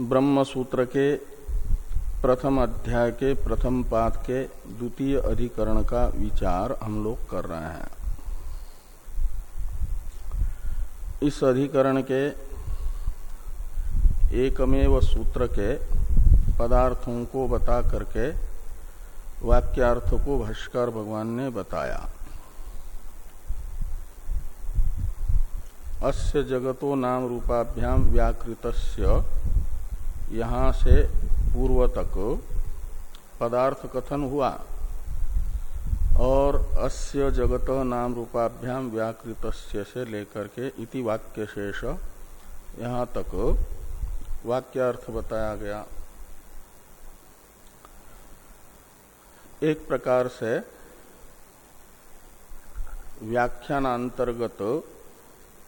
ब्रह्म सूत्र के प्रथम अध्याय के प्रथम पाद के द्वितीय अधिकरण का विचार हम लोग कर रहे हैं। इस अधिकरण के एकमेव सूत्र के पदार्थों को बता करके वाक्यार्थ को भाष्कर भगवान ने बताया। अस्य जगतो नाम रूपाभ्याम व्याकृत यहाँ से पूर्व तक पदार्थ कथन हुआ और अस्य जगत नाम रूपाभ्याम व्याकृत से लेकर के इति वाक्य शेष यहाँ तक वाक्यार्थ बताया गया। एक प्रकार से व्याख्यानांतर्गत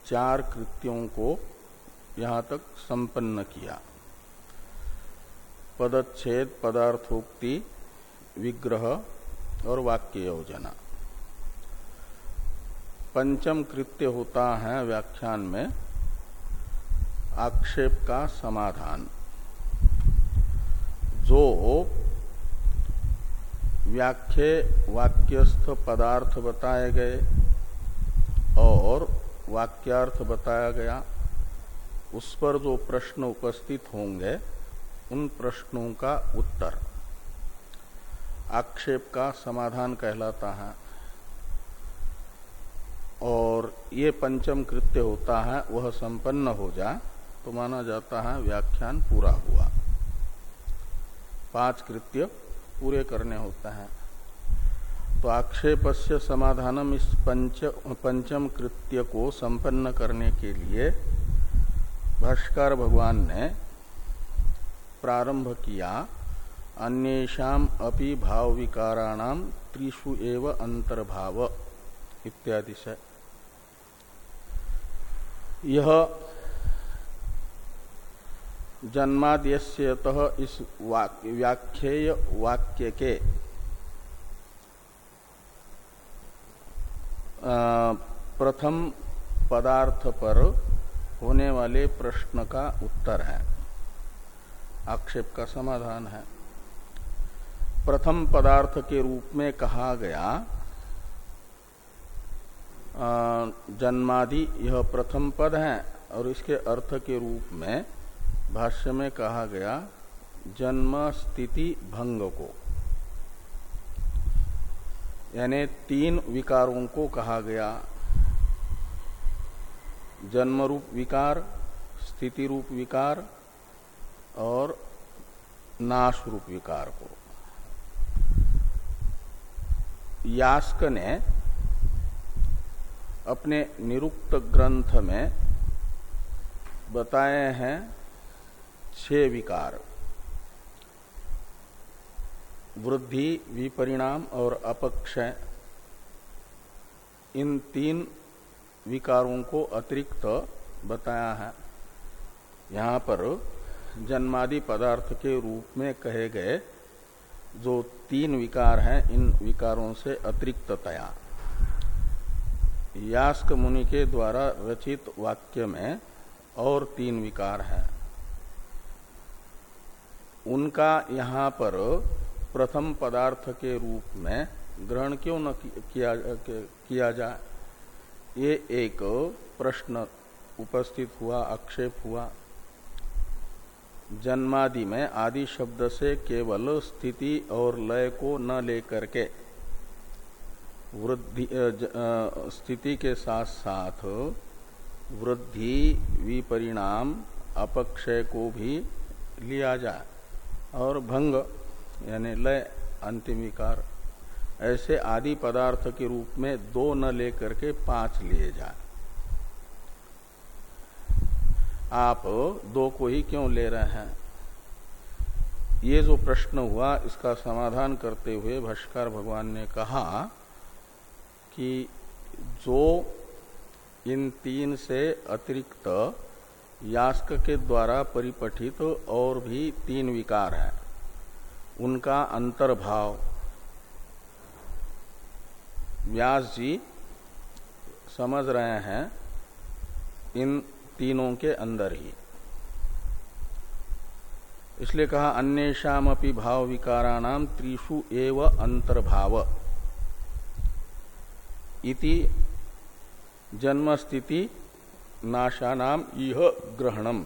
चार कृत्यों को यहाँ तक संपन्न किया। पदच्छेद, पदार्थोक्ति, विग्रह और वाक्य योजना। पंचम कृत्य होता है व्याख्यान में आक्षेप का समाधान। जो व्याख्य वाक्यस्थ पदार्थ बताए गए और वाक्यार्थ बताया गया, उस पर जो प्रश्न उपस्थित होंगे उन प्रश्नों का उत्तर। आक्षेप का समाधान कहलाता है। और ये पंचम कृत्य होता है, वह संपन्न हो जाए तो माना जाता है व्याख्यान पूरा हुआ। पाँच कृत्य पूरे करने होता है। तो आक्षेप से समाधानम इस पंच, पंचम कृत्य को संपन्न करने के लिए भाष्कर भगवान ने प्रारंभ किया, अन्येषाम अपि भाव विकाराणाम त्रिषु एव अंतर्भाव, इत्यादि से। यह जन्माद्यत इस व्याख्येय वाक्य के प्रथम पदार्थ पर होने वाले प्रश्न का उत्तर है। आक्षेप का समाधान है। प्रथम पदार्थ के रूप में कहा गया जन्मादि यह प्रथम पद है और इसके अर्थ के रूप में भाष्य में कहा गया, जन्म स्थिति भंग को। यानी तीन विकारों को कहा गया। जन्म रूप विकार, स्थिति रूप विकार और नाश रूप विकार को। यास्क ने अपने निरुक्त ग्रंथ में बताए हैं छह विकार। वृद्धि, विपरिणाम और अपक्षय। इन तीन विकारों को अतिरिक्त बताया है। यहाँ पर जन्मादि पदार्थ के रूप में कहे गए जो तीन विकार हैं, इन विकारों से अतिरिक्ततया। यास्क मुनि के द्वारा रचित वाक्य में और तीन विकार हैं। उनका यहाँ पर प्रथम पदार्थ के रूप में ग्रहण क्यों न किया किया जाए? ये एक प्रश्न उपस्थित हुआ, आक्षेप हुआ। जन्मादि में आदि शब्द से केवल स्थिति और लय को न लेकर के वृद्धि स्थिति के साथ साथ वृद्धि, विपरिणाम, अपक्षय को भी लिया जाए और भंग, यानी लय अंतिम विकार ऐसे आदि पदार्थ के रूप में दो न लेकर के पाँच लिए जाए। आप दो को ही क्यों ले रहे हैं? ये जो प्रश्न हुआ, इसका समाधान करते हुए भाष्कर भगवान ने कहा कि जो इन तीन से अतिरिक्त यास्क के द्वारा परिपठित तो और भी तीन विकार हैं, उनका अंतर्भाव। व्यास जी समझ रहे हैं, इन तीनों के अंदर ही। इसलिए कहा अन्येषाम अपनी भाव विकाराणाम त्रिषु एव अंतर्भाव। इति जन्म स्थिति नाशानाम यह ग्रहणम।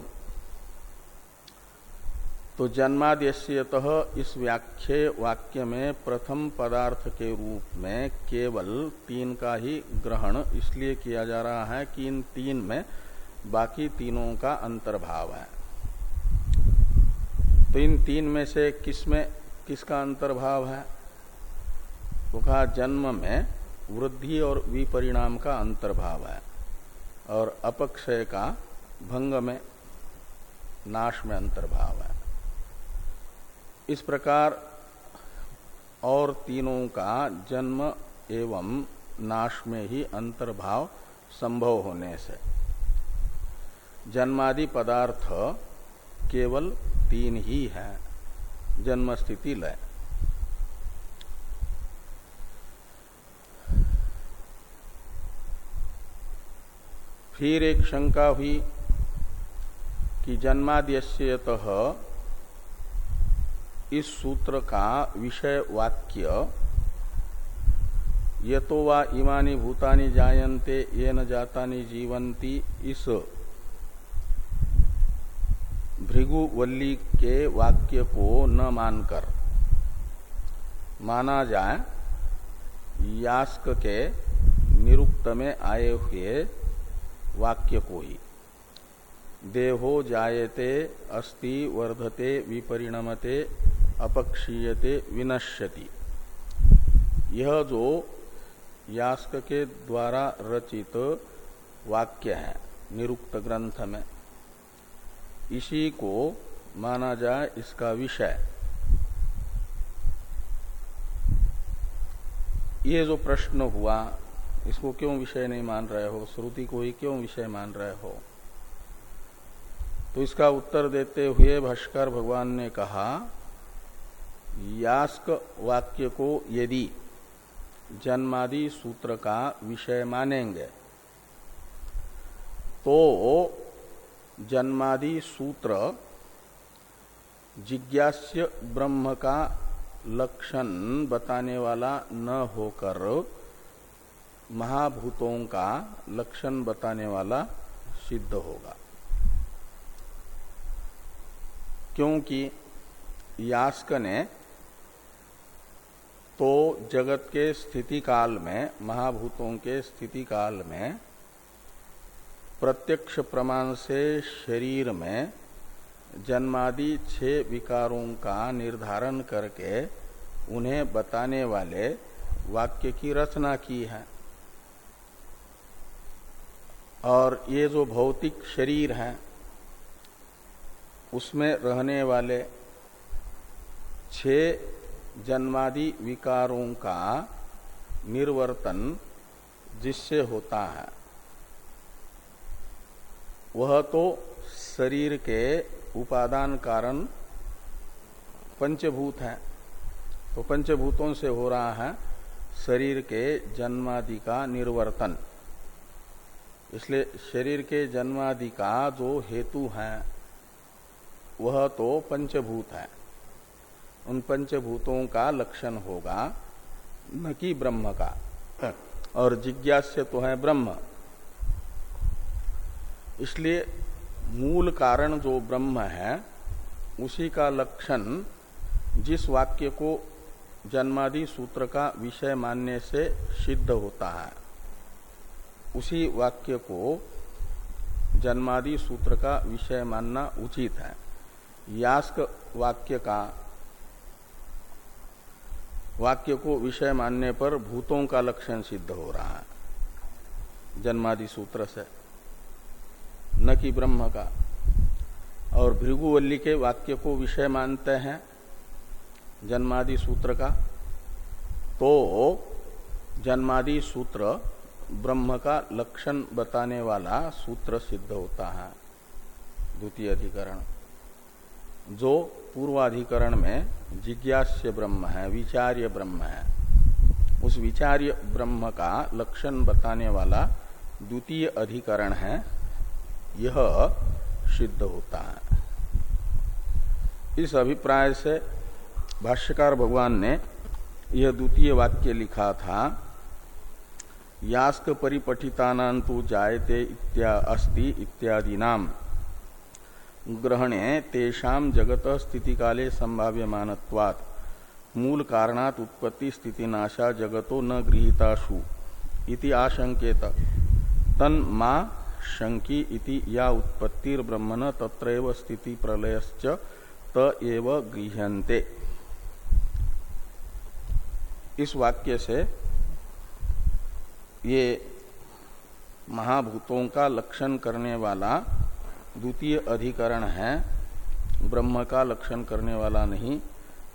तो जन्माद्यत इस व्याख्य वाक्य में प्रथम पदार्थ के रूप में केवल तीन का ही ग्रहण इसलिए किया जा रहा है कि इन तीन में बाकी तीनों का अंतर्भाव है। तो इन तीन में से किसमें किसका अंतर्भाव है? तो कहा, जन्म में वृद्धि और विपरिणाम का अंतर्भाव है और अपक्षय का भंग में, नाश में अंतर्भाव है। इस प्रकार और तीनों का जन्म एवं नाश में ही अंतर्भाव संभव होने से। जन्मादि पदार्थ केवल तीन ही है। जन्म स्थिति लय। फिर एक शंका हुई कि जन्माद्यत इस सूत्र का विषय वाक्य ये तो वा इमानी भूतानी जायन्ते ये न जातानी जीवंती इस भृगुवल्ली के वाक्य को न मानकर, माना जाए, यास्क के निरुक्त में आए हुए वाक्य को ही। देहो जायते, अस्ति वर्धते, विपरिणमते, अपक्षीयते, विनश्यति। यह जो यास्क के द्वारा रचित वाक्य है, निरुक्त ग्रंथ में। इसी को माना जाए इसका विषय। ये जो प्रश्न हुआ, इसको क्यों विषय नहीं मान रहे हो? श्रुति को ही क्यों विषय मान रहे हो? तो इसका उत्तर देते हुए भाष्कर भगवान ने कहा, यास्क वाक्य को यदि जन्मादि सूत्र का विषय मानेंगे तो जन्मादि सूत्र जिज्ञास्य ब्रह्म का लक्षण बताने वाला न होकर महाभूतों का लक्षण बताने वाला सिद्ध होगा। क्योंकि यास्क ने तो जगत के स्थिति काल में, महाभूतों के स्थिति काल में प्रत्यक्ष प्रमाण से शरीर में जन्मादि छह विकारों का निर्धारण करके उन्हें बताने वाले वाक्य की रचना की है। और ये जो भौतिक शरीर है, उसमें रहने वाले छह जन्मादि विकारों का निर्वर्तन जिससे होता है। वह तो शरीर के उपादान कारण पंचभूत है। तो पंचभूतों से हो रहा है शरीर के जन्मादि का निर्वर्तन। इसलिए शरीर के जन्मादि का जो हेतु है, वह तो पंचभूत है। उन पंचभूतों का लक्षण होगा न कि ब्रह्म का। और जिज्ञास्य तो है ब्रह्म। इसलिए मूल कारण जो ब्रह्म है, उसी का लक्षण जिस वाक्य को जन्मादि सूत्र का विषय मानने से सिद्ध होता है, उसी वाक्य को जन्मादि सूत्र का विषय मानना उचित है। यास्क वाक्य का, वाक्य को विषय मानने पर भूतों का लक्षण सिद्ध हो रहा है, जन्मादि सूत्र से। न कि ब्रह्म का। और भृगुवल्ली के वाक्य को विषय मानते हैं, जन्मादि सूत्र का। तो जन्मादि सूत्र ब्रह्म का लक्षण बताने वाला सूत्र सिद्ध होता है, द्वितीय अधिकरण। जो पूर्वाधिकरण में जिज्ञास्य ब्रह्म है, विचार्य ब्रह्म है, उस विचार्य ब्रह्म का लक्षण बताने वाला द्वितीय अधिकरण है यह सिद्ध होता है। इस अभिप्राय से भाष्यकार भगवान ने यह द्वितीय वाक्य लिखा था, यास्क परिपठितानांतु जायते इत्या अस्ति इत्यादि नाम ग्रहणे तेषाम जगत स्थिति काले संभाव्यमानत्वात्। मूल कारणात उत्पत्ति स्थिति नाशा जगतो न गृहीताशु इति आशंकेत। तन मा शंकी इति या उत्पत्तिर ब्रह्मण तत्रैव स्थिति प्रलयश्च त एव इस वाक्य से ये महाभूतों का लक्षण करने वाला द्वितीय अधिकरण है, ब्रह्म का लक्षण करने वाला नहीं,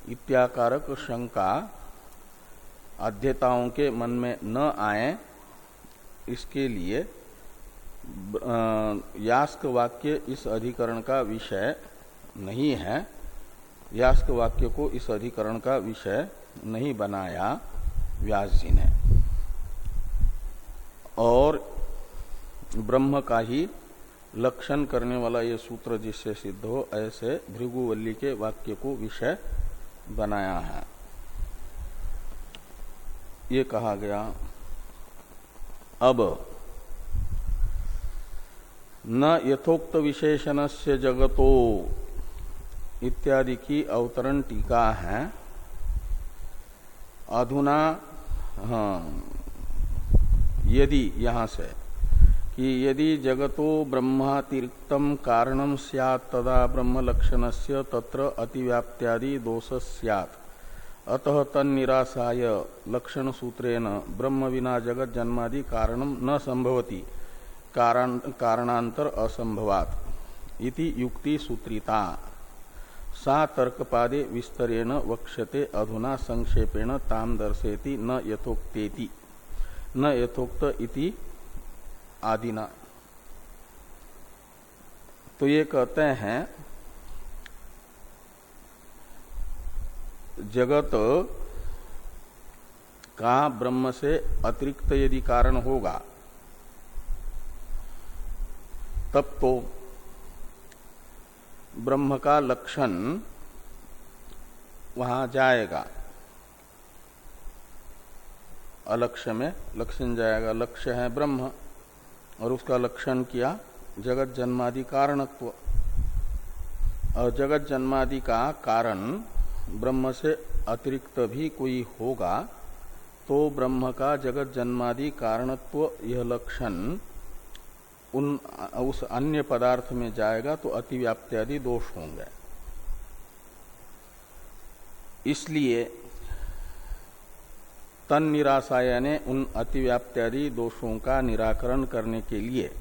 इत्याकारक शंका अध्यताओं के मन में न आए, इसके लिए यास्क वाक्य इस अधिकरण का विषय नहीं है। यास्क वाक्य को इस अधिकरण का विषय नहीं बनाया व्यास जी ने। और ब्रह्म का ही लक्षण करने वाला ये सूत्र जिससे सिद्ध हो, ऐसे भृगुवल्ली के वाक्य को विषय बनाया है। ये कहा गया, अब न यथोक्त विशेषण से जगतो इत्यादि की अवतरण टीका है। अधुना हाँ यदि यहाँ से, कि यदि जगतो ब्रह्मातिरिक्तम कारणम सियात, तदा ब्रह्म लक्षण से तत्र अतिव्याप्त्यादि दोष सियात। अतः तन्निराशाय लक्षण सूत्रेण ब्रह्म विना जगत जन्मादि कारणम न संभवती कारण, कारणांतर असंभवात. इति युक्ति सूत्रिता. सा तर्कपादे विस्तरेण वक्ष्यते, अधुना संक्षेपेण ताम दर्शेति न यथोक्तेति. न यथोक्त इति आदिना. तो ये कहते हैं, जगत का ब्रह्म से अतिरिक्त यदि कारण होगा तब तो ब्रह्म का लक्षण वहाँ जाएगा। अलक्ष्य में लक्षण जाएगा। लक्ष्य है ब्रह्म, और उसका लक्षण किया जगत जन्मादि कारणत्व। और जगत जन्मादि का कारण ब्रह्म से अतिरिक्त भी कोई होगा तो ब्रह्म का जगत जन्मादि कारणत्व, यह लक्षण उन, उस अन्य पदार्थ में जाएगा तो अतिव्याप्त्यादि दोष होंगे। इसलिए तन निराशाय ने उन अतिव्याप्त्यादि दोषों का निराकरण करने के लिए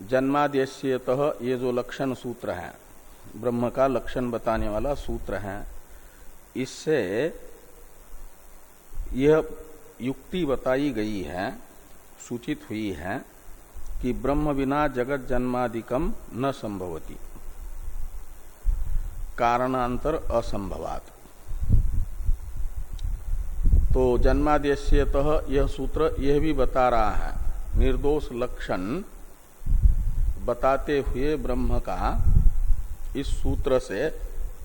जन्मादेश्यत ये जो लक्षण सूत्र है, ब्रह्म का लक्षण बताने वाला सूत्र है, इससे यह युक्ति बताई गई है सूचित हुई है कि ब्रह्म बिना जगत जन्मादिकम न संभवती। कारणांतर असंभवात। तो जन्मादेश्यत यह सूत्र यह भी बता रहा है, निर्दोष लक्षण बताते हुए ब्रह्म का इस सूत्र से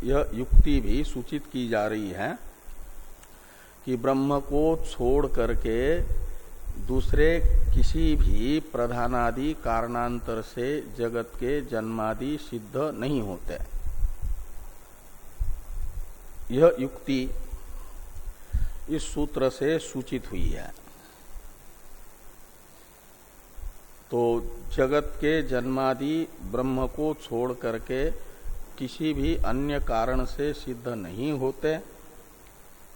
यह युक्ति भी सूचित की जा रही है कि ब्रह्म को छोड़ करके दूसरे किसी भी प्रधानादि कारणांतर से जगत के जन्मादि सिद्ध नहीं होते। यह युक्ति इस सूत्र से सूचित हुई है। तो जगत के जन्मादि ब्रह्म को छोड़ करके किसी भी अन्य कारण से सिद्ध नहीं होते,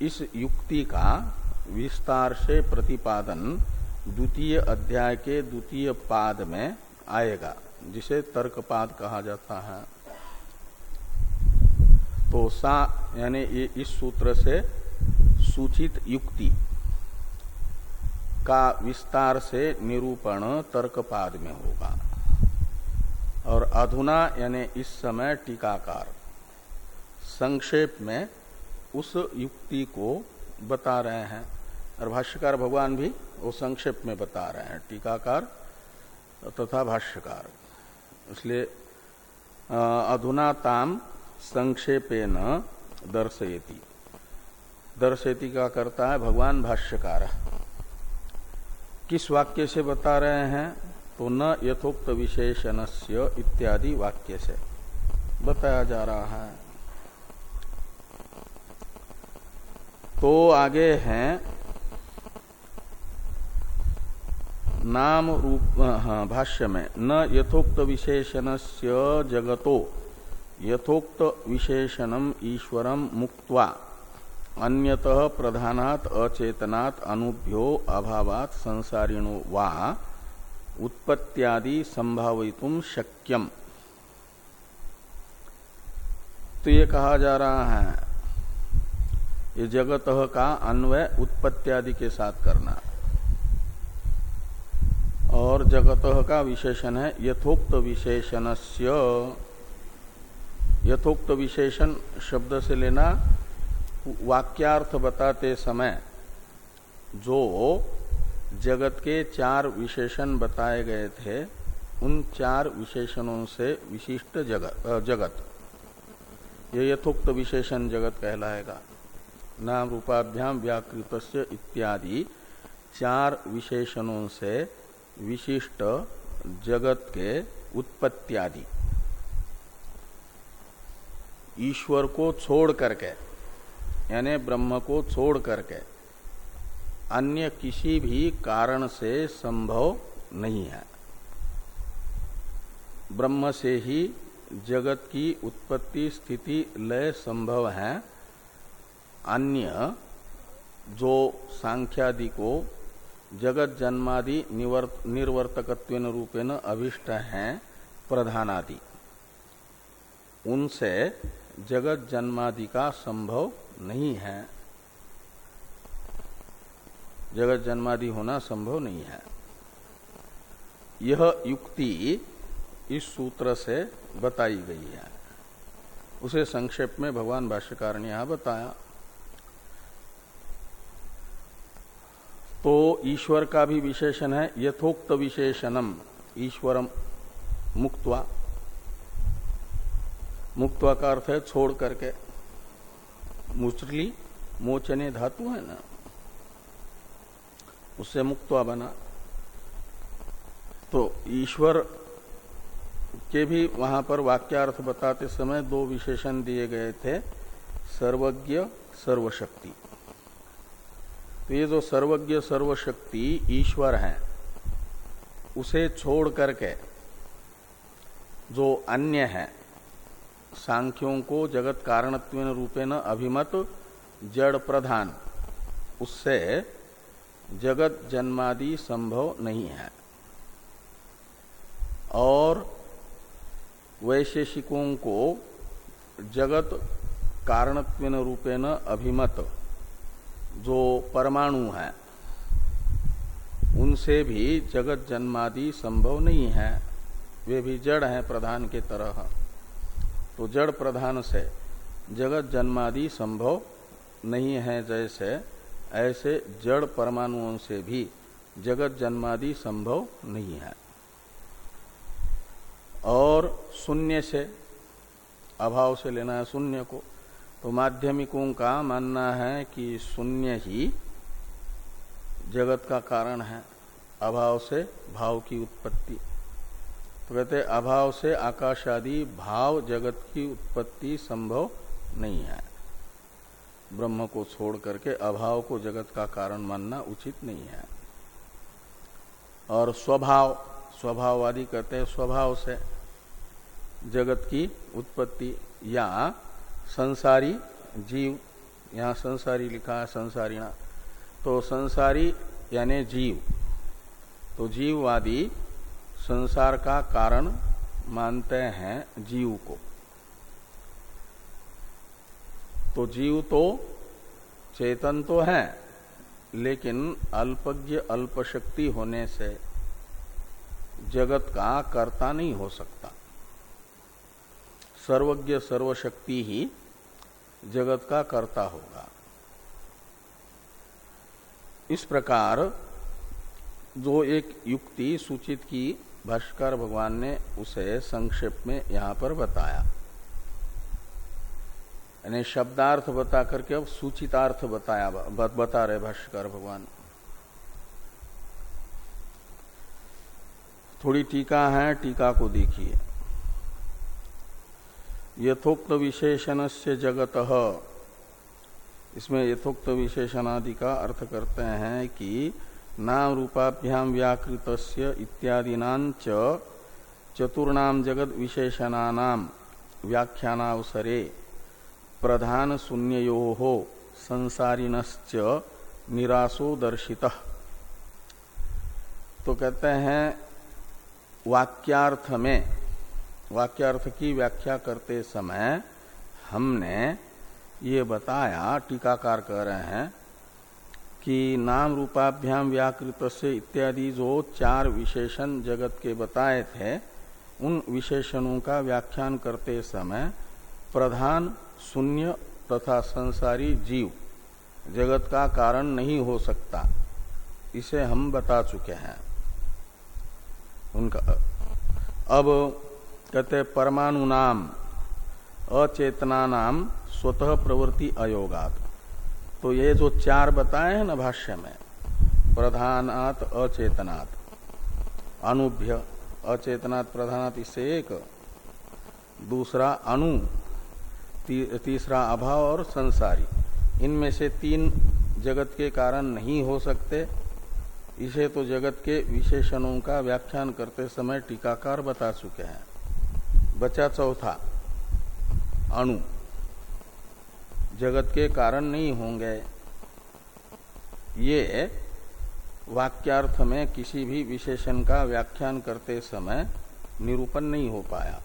इस युक्ति का विस्तार से प्रतिपादन द्वितीय अध्याय के द्वितीय पाद में आएगा, जिसे तर्कपाद कहा जाता है। तो सा, यानी इस सूत्र से सूचित युक्ति का विस्तार से निरूपण तर्कपाद में होगा। और अधुना, यानी इस समय टीकाकार संक्षेप में उस युक्ति को बता रहे हैं। और भाष्यकार भगवान भी वो संक्षेप में बता रहे हैं, टीकाकार तथा भाष्यकार। इसलिए अधुना ताम संक्षेपेन दर्शयति। दर्शयति का करता है भगवान भाष्यकार। किस वाक्य से बता रहे हैं? तो न यथोक्त विशेषणस्य इत्यादि वाक्य से बताया जा रहा है। तो आगे हैं नाम रूप हाँ भाष्य में, न यथोक्त विशेषण से जगतो यथोक्त विशेषणम ईश्वरम मुक्त्वा, अन्यतः प्रधानात अचेतनात् अनुभ्यो अभावात संसारिणो वा, उत्पत्त्यादि संभावितुम शक्यम। तो ये कहा जा रहा है, ये जगत का अन्वय उत्पत्त्यादि के साथ करना। और जगत का विशेषण है, यथोक्त विशेषण यथोक्त विशेषण शब्द से लेना वाक्यार्थ बताते समय जो जगत के चार विशेषण बताए गए थे, उन चार विशेषणों से विशिष्ट जगत जगत। ये यथोक्त विशेषण जगत कहलाएगा। नाम रूपाभ्याम व्याकृत इत्यादि चार विशेषणों से विशिष्ट जगत के उत्पत्त्यादि। ईश्वर को छोड़ करके, यानी ब्रह्म को छोड़ करके, अन्य किसी भी कारण से संभव नहीं है। ब्रह्म से ही जगत की उत्पत्ति स्थिति लय संभव है। अन्य जो सांख्यादि को जगत जन्मादि निर्वर्तकत्व रूपेण अभिष्ट हैं प्रधानादि। उनसे जगत जन्मादि का संभव नहीं है। जगत जन्मादि होना संभव नहीं है। यह युक्ति इस सूत्र से बताई गई है। उसे संक्षेप में भगवान भाष्यकार ने यहाँ बताया। तो ईश्वर का भी विशेषण है, यथोक्त विशेषणम, ईश्वरम मुक्तवा। मुक्तवा का अर्थ है छोड़ करके। मुचली मोचने धातु है ना, उससे मुक्तवा बना। तो ईश्वर के भी वहाँ पर वाक्यार्थ बताते समय दो विशेषण दिए गए थे, सर्वज्ञ, सर्वशक्ति। तो ये जो सर्वज्ञ, सर्वशक्ति ईश्वर है, उसे छोड़ करके जो अन्य है, सांख्यों को जगत कारणत्व रूपेण अभिमत, जड़ प्रधान, उससे जगत जन्मादि संभव नहीं है। और वैशेषिकों को जगत कारणत्व रूपेण अभिमत जो परमाणु है, उनसे भी जगत जन्मादि संभव नहीं है। वे भी जड़ हैं प्रधान के तरह। तो जड़ प्रधान से जगत जन्मादि संभव नहीं है जैसे, ऐसे जड़ परमाणुओं से भी जगत जन्मादि संभव नहीं है। और शून्य से, अभाव से लेना है शून्य को। तो माध्यमिकों का मानना है कि शून्य ही जगत का कारण है, अभाव से भाव की उत्पत्ति। तो कहते अभाव से आकाश आदि, भाव जगत की उत्पत्ति संभव नहीं है। ब्रह्म को छोड़ करके अभाव को जगत का कारण मानना उचित नहीं है। और स्वभाव स्वभाववादी कहते हैं, स्वभाव से जगत की उत्पत्ति या संसारी जीव, यहाँ संसारी लिखा है संसारीणा तो संसारी यानी जीव। तो जीववादी संसार का कारण मानते हैं जीव को। तो जीव तो चेतन तो है, लेकिन अल्पज्ञ, अल्पशक्ति होने से जगत का कर्ता नहीं हो सकता। सर्वज्ञ सर्वशक्ति ही जगत का कर्ता होगा। इस प्रकार जो एक युक्ति सूचित की भाष्कर भगवान ने उसे संक्षेप में यहाँ पर बताया। यानी शब्दार्थ बता करके अब सूचितार्थ बताया बता रहे भाष्कर भगवान। थोड़ी टीका है, टीका को देखिए। यथोक्त विशेषण से जगत। इसमें यथोक्त विशेषणादि का अर्थ करते हैं कि नाम रूपाभ्याम व्याकृत इत्यादिना चतुर्णाम जगत विशेषणानाम व्याख्यानावसरे प्रधान शून्यो हो संसारिणश्च निराशो दर्शित। तो कहते हैं वाक्यार्थ में वाक्यार्थ की व्याख्या करते समय हमने ये बताया, टीकाकार कह रहे हैं, कि नाम रूपाभ्याम व्याकृत से इत्यादि जो चार विशेषण जगत के बताए थे, उन विशेषणों का व्याख्यान करते समय प्रधान, शून्य तथा संसारी जीव जगत का कारण नहीं हो सकता। इसे हम बता चुके हैं। उनका, अब कहते परमाणु नाम अचेतना नाम स्वतः प्रवृत्ति अयोगात। तो ये जो चार बताए हैं ना भाष्य में प्रधानात अचेतनात्। अनुभ्य अचेतनात् प्रधानात इससे एक। दूसरा अनु ती, तीसरा अभाव और संसारी। इनमें से तीन जगत के कारण नहीं हो सकते। इसे तो जगत के विशेषणों का व्याख्यान करते समय टीकाकार बता चुके हैं। बचा चौथा, अणु। जगत के कारण नहीं होंगे। ये वाक्यार्थ में किसी भी विशेषण का व्याख्यान करते समय निरूपण नहीं हो पाया।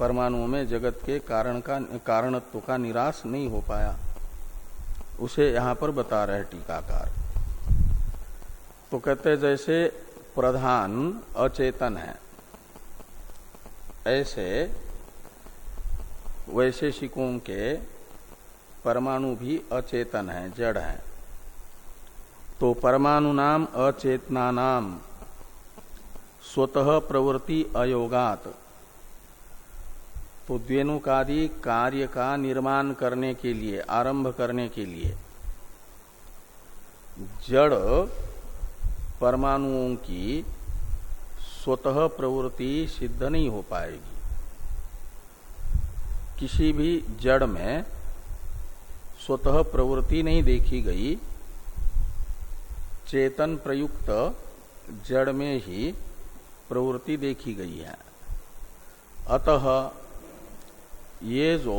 परमाणुओं में जगत के कारण का, कारणत्व का निराश नहीं हो पाया। उसे यहाँ पर बता रहे टीकाकार। तो कहते जैसे प्रधान अचेतन है। ऐसे वैशेषिकों के परमाणु भी अचेतन है, जड़ है। तो परमाणु नाम अचेतना नाम स्वतः प्रवृत्ति अयोगात। तो द्वेनुकादि कार्य का निर्माण करने के लिए, आरंभ करने के लिए जड़ परमाणुओं की स्वतः प्रवृत्ति सिद्ध नहीं हो पाएगी। किसी भी जड़ में स्वतः प्रवृत्ति नहीं देखी गई, चेतन प्रयुक्त जड़ में ही प्रवृत्ति देखी गई है। अतः ये जो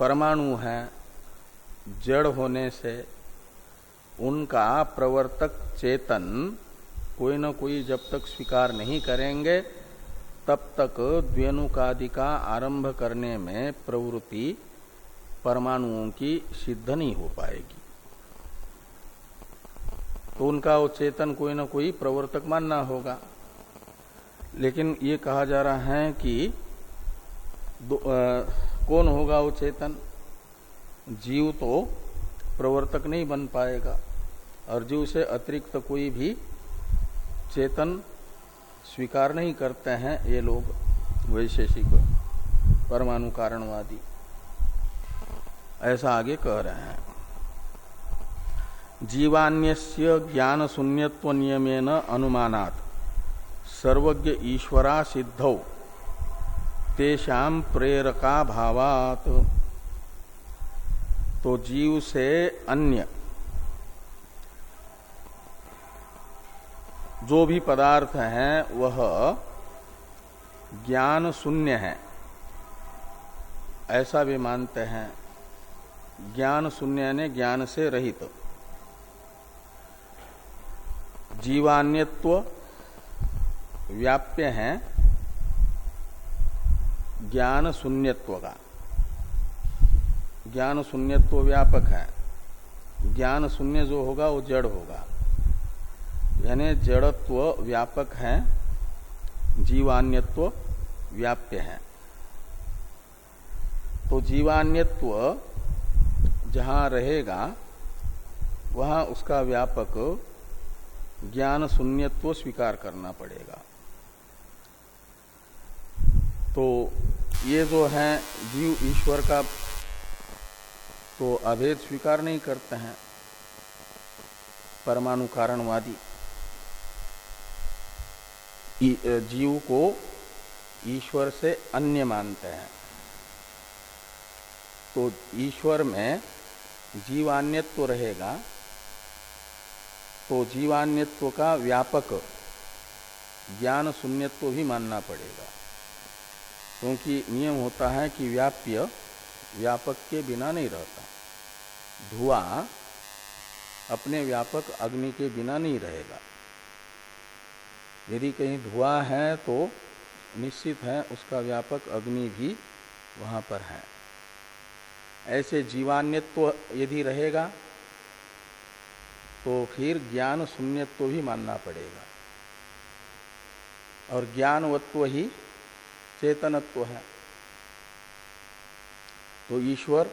परमाणु है, जड़ होने से उनका प्रवर्तक चेतन कोई न कोई जब तक स्वीकार नहीं करेंगे तब तक द्वेनुकादि का आरंभ करने में प्रवृत्ति परमाणुओं की सिद्ध नहीं हो पाएगी। तो उनका चेतन कोई ना कोई प्रवर्तक मानना होगा। लेकिन ये कहा जा रहा है कि आ, कौन होगा वो चेतन जीव तो प्रवर्तक नहीं बन पाएगा और जीव से अतिरिक्त कोई भी चेतन स्वीकार नहीं करते हैं ये लोग वैशेषिक, परमाणु कारणवादी। ऐसा आगे कह रहे हैं। जीवान्य ज्ञान शून्यत्व नियमेन अनुमानात। सर्वज्ञ ईश्वरा सिद्धौ। तेषाम प्रेरका भावात। तो जीव से अन्य जो भी पदार्थ हैं, वह ज्ञान शून्य है। ऐसा भी मानते हैं, ज्ञान शून्य ने ज्ञान से रहित। तो। जीवान्यत्व व्याप्य है, ज्ञान शून्यत्व का। ज्ञान शून्यत्व व्यापक है। ज्ञान शून्य जो होगा, वो जड़ होगा। यानी जड़त्व व्यापक है, जीवान्यत्व व्याप्य है। तो जीवान्यत्व जहाँ रहेगा, वहाँ उसका व्यापक ज्ञान शून्यत्व स्वीकार करना पड़ेगा। तो ये जो है, जीव ईश्वर का तो अभेद स्वीकार नहीं करते हैं। परमाणु कारणवादी। जीव को ईश्वर से अन्य मानते हैं। तो ईश्वर में जीवान्यत्व रहेगा तो जीवान्यत्व का व्यापक ज्ञान शून्यत्व भी मानना पड़ेगा। क्योंकि नियम होता है कि व्याप्य, व्यापक के बिना नहीं रहता। धुआँ अपने व्यापक अग्नि के बिना नहीं रहेगा। यदि कहीं धुआँ है तो निश्चित है उसका व्यापक अग्नि भी वहाँ पर है। ऐसे जीवान्यत्व यदि रहेगा तो फिर ज्ञान शून्यत्व भी मानना पड़ेगा। और ज्ञानवत्व ही चेतनत्व है। तो ईश्वर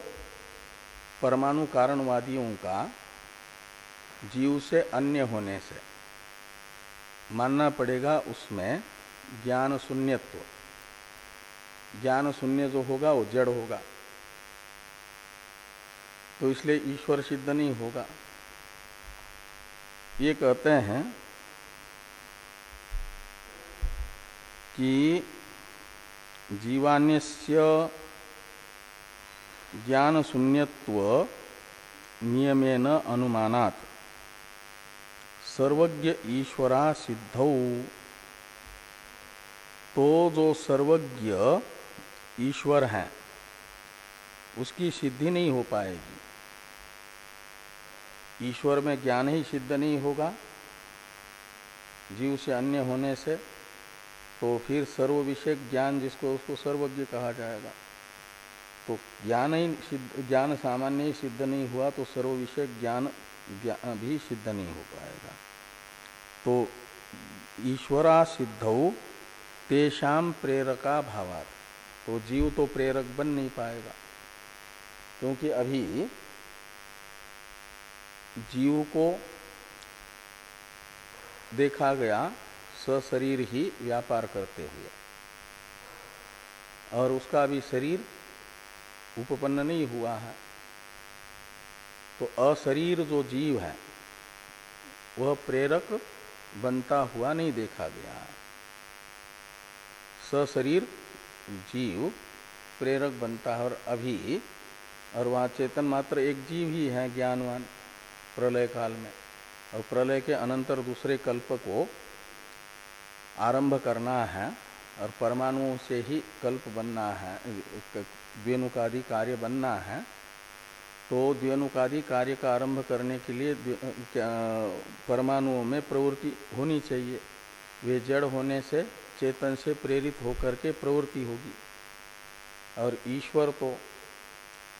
परमाणु कारणवादियों का जीव से अन्य होने से मानना पड़ेगा उसमें ज्ञान शून्यत्व ज्ञान शून्य जो होगा वो जड़ होगा। तो इसलिए ईश्वर सिद्ध नहीं होगा। ये कहते हैं कि जीवान्य ज्ञान शून्यत्व नियमेन अनुमानात। सर्वज्ञ ईश्वरा सिद्ध। तो जो सर्वज्ञ ईश्वर है, उसकी सिद्धि नहीं हो पाएगी। ईश्वर में ज्ञान ही सिद्ध नहीं होगा। जीव से अन्य होने से तो फिर सर्व विषय ज्ञान जिसको उसको सर्वज्ञ कहा जाएगा। तो ज्ञान ही सिद्ध, ज्ञान सामान्य ही सिद्ध नहीं हुआ तो सर्व विषय ज्ञान भी सिद्ध नहीं हो पाएगा। तो ईश्वरा सिद्ध तेषाम प्रेरका भावात। तो जीव तो प्रेरक बन नहीं पाएगा। क्योंकि अभी जीव को देखा गया सशरीर ही व्यापार करते हुए। और उसका भी शरीर उपपन्न नहीं हुआ है। तो अशरीर जो जीव है, वह प्रेरक बनता हुआ नहीं देखा गया। सशरीर जीव प्रेरक बनता है और अभी, और वहाँ चेतन मात्र एक जीव ही है ज्ञानवान प्रलय काल में। और प्रलय के अनंतर दूसरे कल्प को आरंभ करना है और परमाणुओं से ही कल्प बनना है द्वेनुकादि कार्य बनना है। तो द्वेनुकादि कार्य का आरंभ करने के लिए परमाणुओं में प्रवृत्ति होनी चाहिए। वे जड़ होने से, चेतन से प्रेरित होकर के प्रवृत्ति होगी। और ईश्वर तो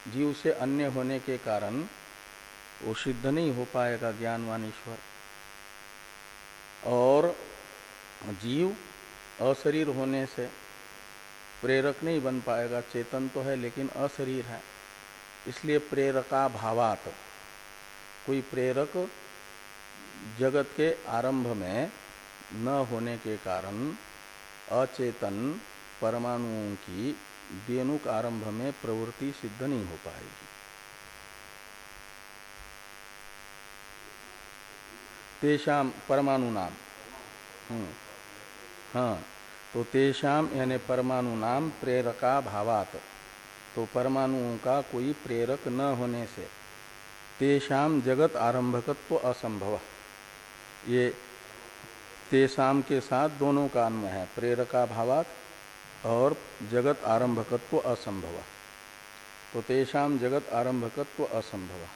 जीव से अन्य होने के कारण वो सिद्ध नहीं हो पाएगा, ज्ञानवान ईश्वर। और जीव अशरीर होने से प्रेरक नहीं बन पाएगा। चेतन तो है, लेकिन अशरीर है। इसलिए प्रेरका भावात। कोई प्रेरक जगत के आरंभ में न होने के कारण अचेतन परमाणुओं की देनुक आरंभ में प्रवृत्ति सिद्ध नहीं हो पाएगी। तेषाम परमाणु नाम। हम्म, हाँ तो तेषाम यानी परमाणु नाम प्रेरका भावात। तो परमाणुओं का कोई प्रेरक न होने से तेषाम जगत आरंभकत्व असंभव। ये तेषाम के साथ दोनों का अन्वय है प्रेरका भावात और जगत आरंभकत्व असंभव। तो तेषाम जगत आरंभकत्व असंभव।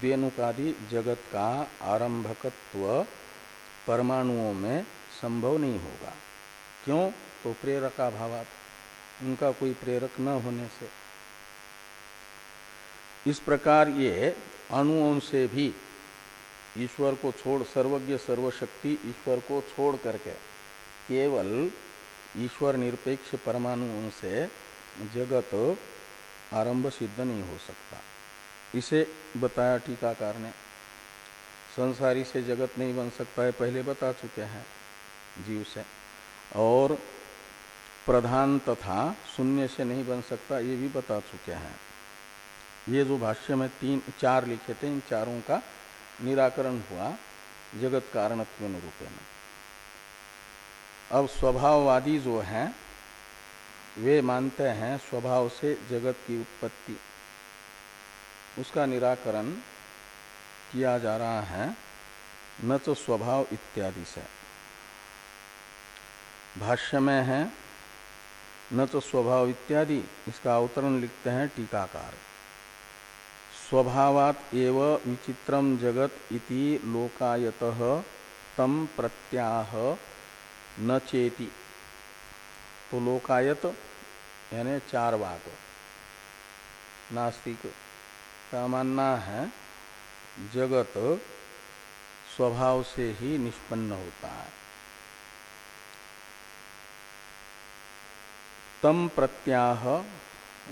द्वेनुकादि जगत का आरंभकत्व परमाणुओं में संभव नहीं होगा। क्यों? तो प्रेरका भावात उनका कोई प्रेरक न होने से। इस प्रकार ये अणुओं से भी ईश्वर को छोड़, सर्वज्ञ, सर्वशक्ति ईश्वर को छोड़ करके केवल ईश्वर निरपेक्ष परमाणुओं से जगत आरंभ सिद्ध नहीं हो सकता। इसे बताया टीकाकार ने। संसारी से जगत नहीं बन सकता है, पहले बता चुके हैं जीव से। और प्रधान तथा शून्य से नहीं बन सकता, ये भी बता चुके हैं। ये जो भाष्य में तीन, चार लिखे थे, इन चारों का निराकरण हुआ जगत कारणत्व रूपे में। अब स्वभाववादी जो हैं, वे मानते हैं स्वभाव से जगत की उत्पत्ति। उसका निराकरण किया जा रहा है, न तो स्वभाव इत्यादि से। भाष्य में है न तो स्वभाव इत्यादि इसका अवतरण लिखते हैं टीकाकार। स्वभावात एव विचित्रम जगत इति लोकायत तम प्रत्याह न चेती। तो लोकायत यानी चार बात नास्तिक का मानना है, जगत स्वभाव से ही निष्पन्न होता है। तम प्रत्याह,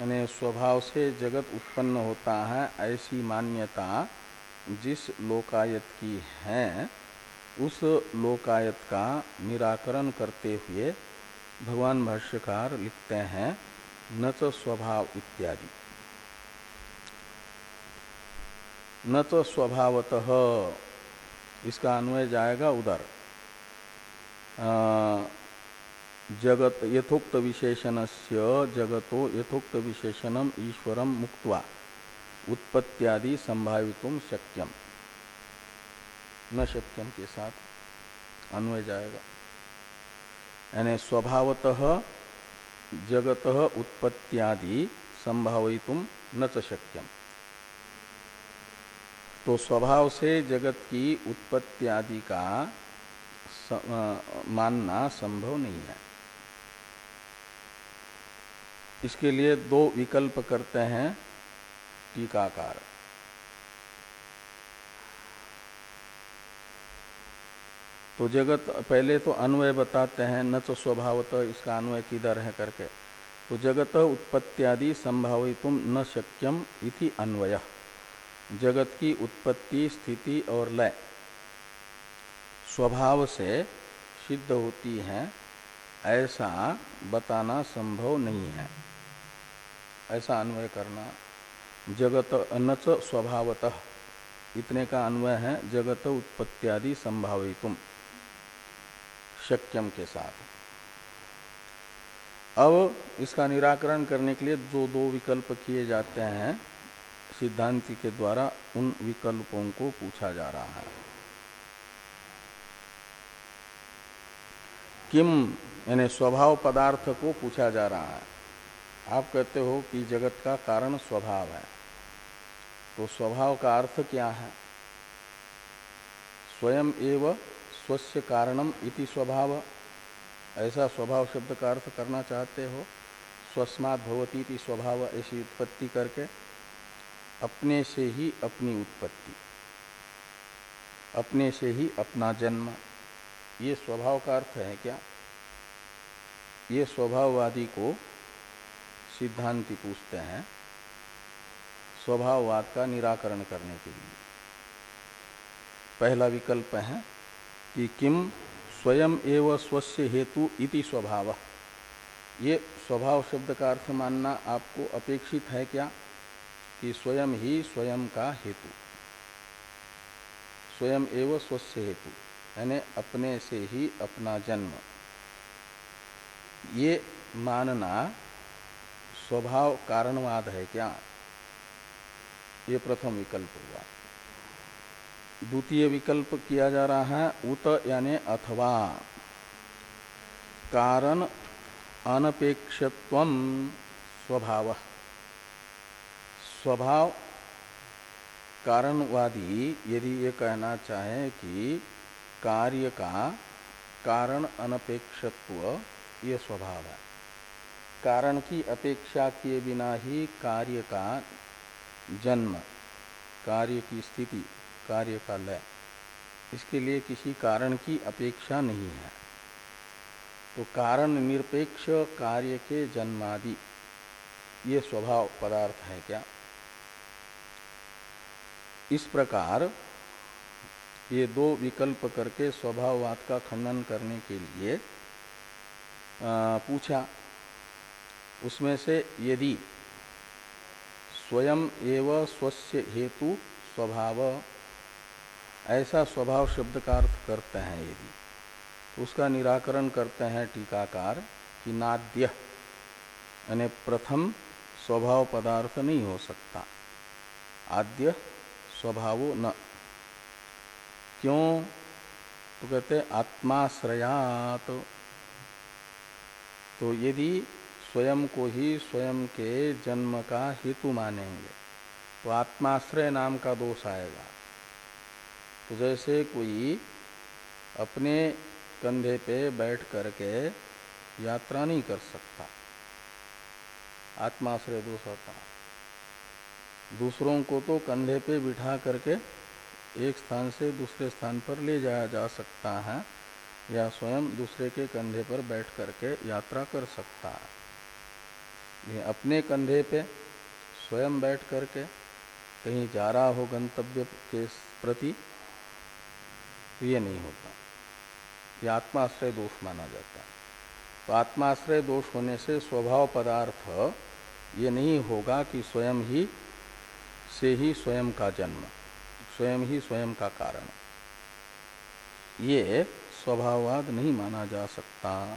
यानी स्वभाव से जगत उत्पन्न होता है, ऐसी मान्यता जिस लोकायत की है, उस लोकायत का निराकरण करते हुए भगवान भाष्यकार लिखते हैं, न तो स्वभाव इत्यादि। न तो स्वभावतः, इसका अन्वय जाएगा उधर। जगत यथोक्त विशेषण से जगतो यथोक्त विशेषणम ईश्वरम मुक्त्वा उत्पत्त्यादि संभावित शक्यम। न शक्यम के साथ अन्वय जाएगा। यानी स्वभावतः जगत उत्पत्त्यादि संभावितुम न च शक्यम। तो स्वभाव से जगत की उत्पत्ति आदि का मानना संभव नहीं है। इसके लिए दो विकल्प करते हैं टीकाकार। तो जगत, पहले तो अन्वय बताते हैं, न तो स्वभावत इसका अन्वय किधर है करके। तो जगत उत्पत्त्यादि संभावितुम न शक्यम इति अन्वय। जगत की उत्पत्ति, स्थिति और लय स्वभाव से सिद्ध होती है, ऐसा बताना संभव नहीं है। ऐसा अन्वय करना। जगत न स्वभावतः। इतने का अन्वय है, जगत उत्पत्त्यादि संभावितुम। शक्यम के साथ। अब इसका निराकरण करने के लिए जो दो विकल्प किए जाते हैं, सिद्धांति के द्वारा उन विकल्पों को पूछा जा रहा है। किम, यानी स्वभाव पदार्थ को पूछा जा रहा है। आप कहते हो कि जगत का कारण स्वभाव है। तो स्वभाव का अर्थ क्या है? स्वयं एवं स्वस्य कारणम इति स्वभाव। ऐसा स्वभाव शब्द का अर्थ करना चाहते हो? स्वस्मात भवती इति स्वभाव ऐसी उत्पत्ति करके अपने से ही अपनी उत्पत्ति, अपने से ही अपना जन्म। ये स्वभाव का अर्थ है क्या? ये स्वभाववादी को सिद्धांति पूछते हैं, स्वभाववाद का निराकरण करने के लिए। पहला विकल्प है कि किम स्वयं एवं स्वस्य हेतु इति स्वभाव। ये स्वभाव शब्द का अर्थ मानना आपको अपेक्षित है क्या? कि स्वयं ही स्वयं का हेतु। स्वयं एवं स्वस्य हेतु, यानी अपने से ही अपना जन्म। ये मानना स्वभाव कारणवाद है क्या? ये प्रथम विकल्प हुआ। द्वितीय विकल्प किया जा रहा है, उत यानी अथवा। कारण, अनपेक्षत्व, स्वभाव। स्वभाव कारणवादी, यदि ये कहना चाहे कि कार्य का कारण, अनपेक्षत्व, ये स्वभाव है। कारण की अपेक्षा किए बिना ही कार्य का जन्म कार्य की स्थिति कार्य का लय। इसके लिए किसी कारण की अपेक्षा नहीं है। तो कारण निरपेक्ष कार्य के जन्मादि ये स्वभाव पदार्थ है क्या? इस प्रकार ये दो विकल्प करके स्वभाववाद का खंडन करने के लिए आ, पूछा। उसमें से यदि स्वयं एवं स्वस्य हेतु स्वभाव, ऐसा स्वभाव शब्द का अर्थ करते हैं यदि तो उसका निराकरण करते हैं टीकाकार कि नाद्य, यानी प्रथम स्वभाव पदार्थ नहीं हो सकता। आद्य स्वभावो न। क्यों? तो कहते आत्माश्रयात। तो यदि स्वयं को ही स्वयं के जन्म का हेतु मानेंगे। तो आत्माश्रय नाम का दोष आएगा। तो जैसे कोई अपने कंधे पे बैठ करके यात्रा नहीं कर सकता। आत्माश्रय दोष होता दूसरों को तो कंधे पे बिठा करके एक स्थान से दूसरे स्थान पर ले जाया जा सकता है या स्वयं दूसरे के कंधे पर बैठ करके यात्रा कर सकता है। अपने कंधे पे स्वयं बैठ करके कहीं जा रहा हो गंतव्य के प्रति, ये नहीं होता। ये आत्माश्रय दोष माना जाता है। तो आत्माश्रय दोष होने से स्वभाव पदार्थ ये नहीं होगा कि स्वयं ही से ही स्वयं का जन्म, स्वयं ही स्वयं का कारण। ये स्वभाववाद नहीं माना जा सकता।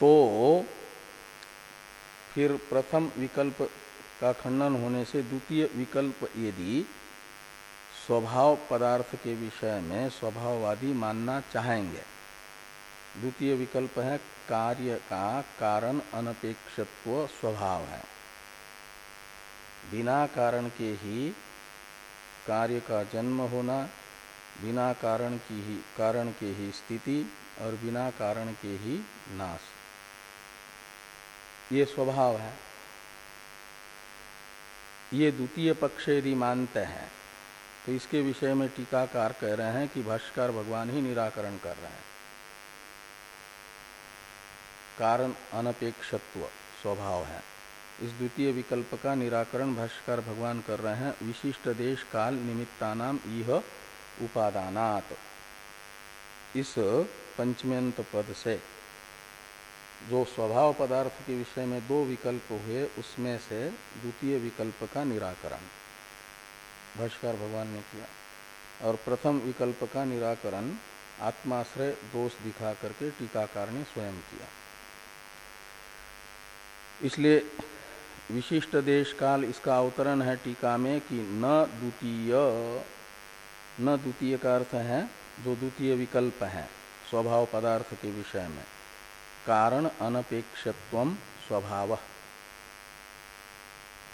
तो फिर प्रथम विकल्प का खंडन होने से द्वितीय विकल्प यदि स्वभाव पदार्थ के विषय में स्वभाववादी मानना चाहेंगे। द्वितीय विकल्प है कार्य का कारण अनपेक्षत्व स्वभाव है। बिना कारण के ही कार्य का जन्म होना, बिना कारण की ही, कारण के ही स्थिति और बिना कारण के ही नाश। ये स्वभाव है। ये द्वितीय पक्ष यदि मानते हैं तो इसके विषय में टीकाकार कह रहे हैं कि भाष्कर भगवान ही निराकरण कर रहे हैं। कारण अनपेक्षत्व स्वभाव है। इस द्वितीय विकल्प का निराकरण भाष्कर भगवान कर रहे हैं। विशिष्ट देश काल निमित्तानाम यह उपादानात। इस पंचमेंत पद से जो स्वभाव पदार्थ के विषय में दो विकल्प हुए, उसमें से द्वितीय विकल्प का निराकरण। भाष्कर भगवान ने किया। और प्रथम विकल्प का निराकरण आत्माश्रय दोष दिखा करके टीकाकार ने स्वयं किया। इसलिए विशिष्ट देश काल इसका अवतरण है टीका में कि न द्वितीय न द्वितीय का अर्थ है, जो द्वितीय विकल्प है, स्वभाव पदार्थ के विषय में। कारण अनपेक्षत्व स्वभाव।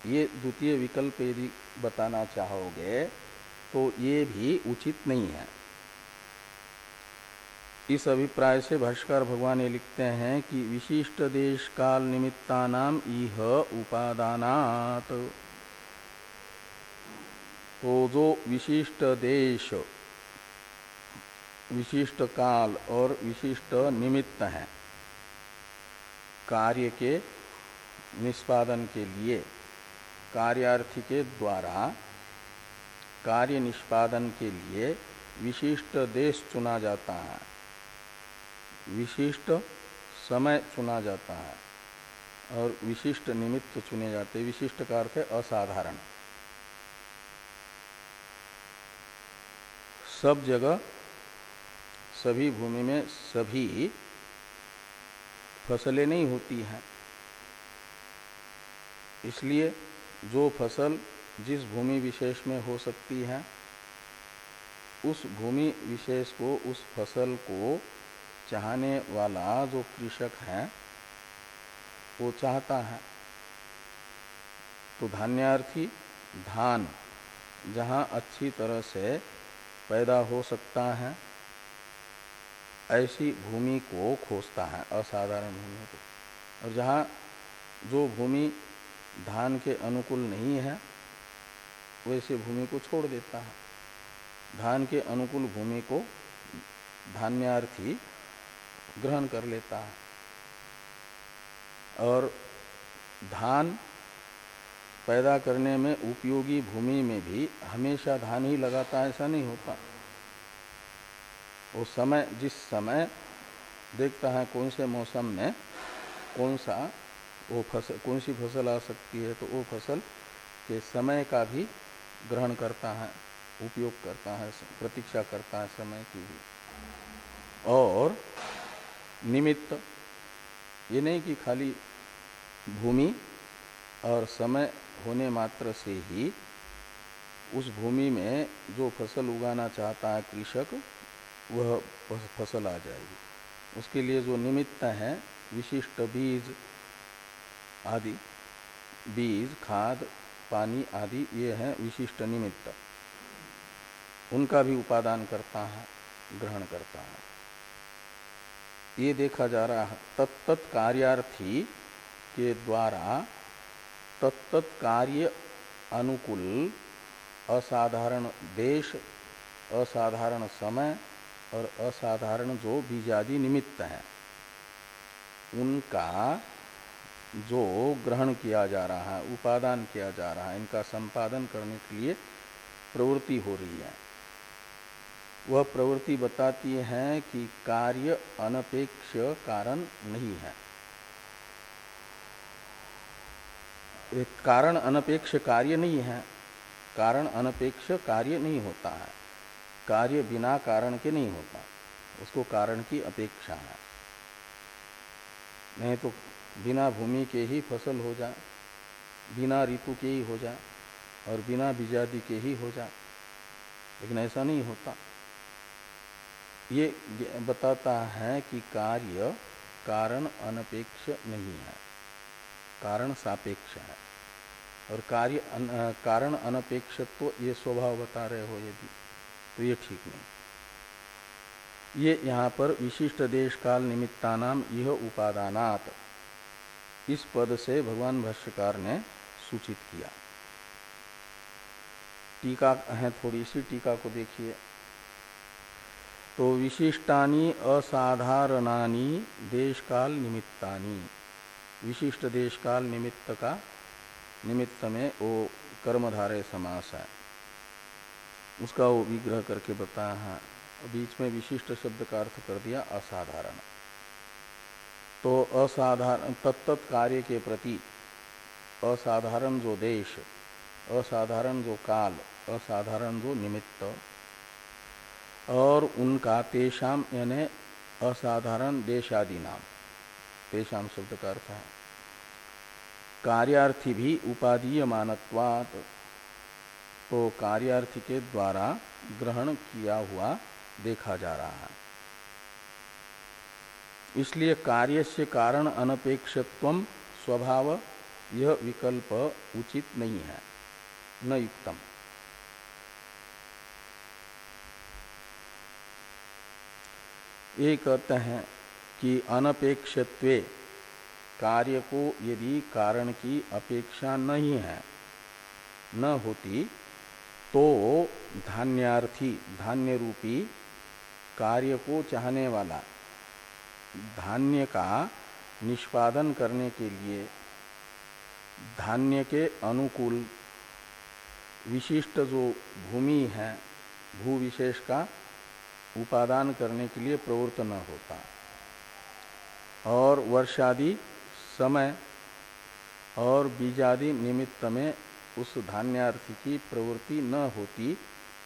ये द्वितीय विकल्प यदि बताना चाहोगे तो ये भी उचित नहीं है। इस अभिप्राय से भाष्कर भगवान ये लिखते हैं कि विशिष्ट देश काल निमित्ता नाम इह उपादानात। तो जो विशिष्ट देश, विशिष्ट काल और विशिष्ट निमित्त है कार्य के निष्पादन के लिए, कार्यार्थी के द्वारा कार्य निष्पादन के लिए विशिष्ट देश चुना जाता है। विशिष्ट समय चुना जाता है और विशिष्ट निमित्त चुने जाते विशिष्ट का अर्थ है असाधारण। सब जगह, सभी भूमि में सभी फ़सलें नहीं होती हैं। इसलिए जो फ़सल जिस भूमि विशेष में हो सकती है, उस भूमि विशेष को, उस फ़सल को चाहने वाला जो कृषक है, वो चाहता है। तो धान्यार्थी धान जहाँ अच्छी तरह से पैदा हो सकता है ऐसी भूमि को खोजता है, असाधारण भूमि को। और जहाँ जो भूमि धान के अनुकूल नहीं है, वैसे भूमि को छोड़ देता है। धान के अनुकूल भूमि को धान्यार्थी ग्रहण कर लेता है। और धान पैदा करने में उपयोगी भूमि में भी हमेशा धान ही लगाता ऐसा नहीं होता। वो समय, जिस समय देखता है कौन से मौसम में कौन सा वो फ़सल, कौन सी फ़सल आ सकती है तो वो फ़सल के समय का भी ग्रहण करता है, उपयोग करता है, प्रतीक्षा करता है समय की भी। और निमित्त, ये नहीं कि खाली भूमि और समय होने मात्र से ही उस भूमि में जो फ़सल उगाना चाहता है कृषक वह फ़सल आ जाएगी। उसके लिए जो निमित्त है, विशिष्ट बीज आदि, बीज, खाद, पानी आदि, ये है विशिष्ट निमित्त। उनका भी उपादान करता है, ग्रहण करता है। ये देखा जा रहा है तत्त कार्यार्थी के द्वारा तत्त कार्य अनुकूल, असाधारण देश, असाधारण समय और असाधारण जो बीजादि निमित्त हैं, उनका जो ग्रहण किया जा रहा है, उपादान किया जा रहा है, इनका संपादन करने के लिए प्रवृत्ति हो रही है। वह प्रवृत्ति बताती है कि कार्य अनपेक्ष कारण नहीं है। कारण अनपेक्ष कार्य नहीं है, कारण अनपेक्ष कार्य नहीं होता है। कार्य बिना कारण के नहीं होता। उसको कारण की अपेक्षा है। नहीं तो बिना भूमि के ही फ़सल हो जाए बिना ऋतु के ही हो जाए और बिना बीजादि के ही हो जाए लेकिन ऐसा नहीं होता। ये बताता है कि कार्य कारण अनपेक्ष नहीं है। कारण सापेक्ष है। और कार्य अन, कारण अनपेक्ष तो ये स्वभाव बता रहे हो यदि तो ये ठीक नहीं। ये यहाँ पर विशिष्ट देश काल निमित्ता नाम यह उपादानात। इस पद से भगवान भाष्यकार ने सूचित किया। टीका है थोड़ी सी टीका को देखिए। तो विशिष्टानी असाधारणानी देशकाल निमित्तानी। विशिष्ट देशकाल निमित्त का निमित्त में वो कर्मधारय समास है। उसका वो विग्रह करके बताया है। बीच में विशिष्ट शब्द का अर्थ कर दिया, असाधारण। तो असाधारण तत्त कार्य के प्रति असाधारण जो देश, असाधारण जो काल, असाधारण जो निमित्त, और उनका तेषाम यानी असाधारण देशादि नाम तेषाम शब्द का अर्थ है। कार्यार्थी भी उपाधीय मानत्वात तो कार्यार्थी के द्वारा ग्रहण किया हुआ देखा जा रहा है। इसलिए कार्य से कारण अनपेक्षत्व स्वभाव, यह विकल्प उचित नहीं है, न युक्तम। ये कहते हैं कि अनपेक्षत्वे कार्य को यदि कारण की अपेक्षा नहीं है, न होती तो धान्यार्थी धान्य रूपी कार्य को चाहने वाला धान्य का निष्पादन करने के लिए धान्य के अनुकूल विशिष्ट जो भूमि है भू विशेष का उपादान करने के लिए प्रवृत्त न होता। और वर्षादि समय और बीजादि निमित्त में उस धान्यार्थी की प्रवृत्ति न होती,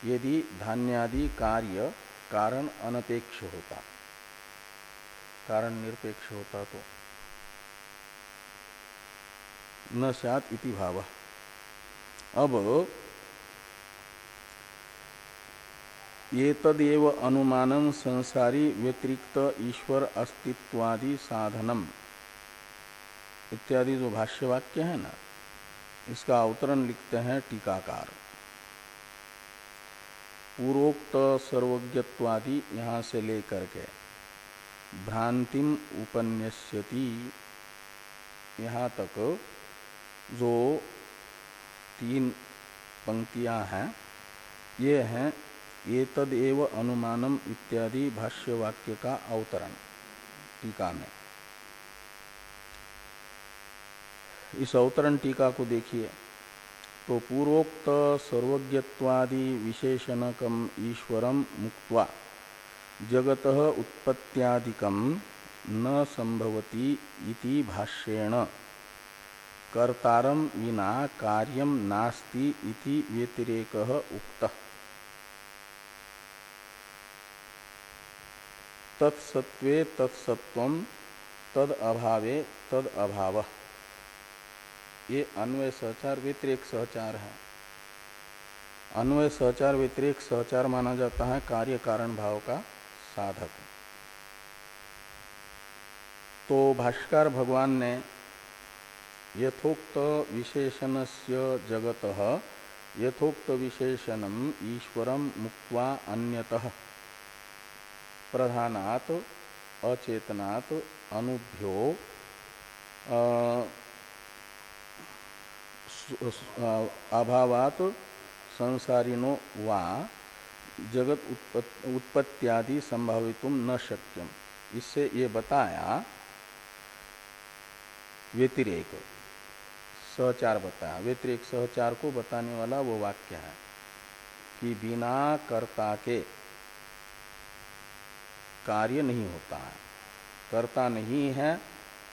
यदि धान्यादि कार्य कारण अनपेक्ष होता। कारण निरपेक्ष होता तो। न सात इति भाव। अब ये तदेव अनुमानम संसारी व्यतिरिक्त ईश्वर अस्तित्वादि साधनम। इत्यादि जो भाष्य वाक्य है ना इसका अवतरण लिखते हैं टीकाकार। पूर्वोक्त सर्वज्ञत्वादि यहाँ से लेकर के भ्रांतिम उपन्यस्यति। यहाँ तक जो तीन पंक्तियाँ हैं, ये हैं ये तद एव अनुमानम इत्यादि भाष्य वाक्य का अवतरण टीका में। इस अवतरण टीका को देखिए। तो पूर्वोक्त सर्वज्ञत्वादि विशेषणकम ईश्वरम मुक्त्वा जगत उत्पत्त्यादिकम न संभवती भाष्येण। कर्तारम विना कार्यम नास्ति इति व्यतिरेक उक्त। तत्सत्वे तत्सत्व तद अभावे तद अभाव ये अन्वय सहचार व्यतिरेक सहचार है। अन्वय सहचार व्यतिरेक सहचार माना जाता है कार्य कारण भाव का साधक। तो भाष्कर भगवान ने यथोक्त विशेषण से जगत, यथोक्त विशेषण ईश्वर मुक्त्वा अन्यतः, प्रधानात, अचेतनात्, अनुभ्यो अभावात संसारिनो वा जगत उत्पत्त्यादि संभावितुम न शक्यम। इससे ये बताया, व्यतिरेक। सहचार बताया। व्यतिरेक, सहचार को बताने वाला वो वाक्य है कि बिना कर्ता के कार्य नहीं होता है। कर्ता नहीं है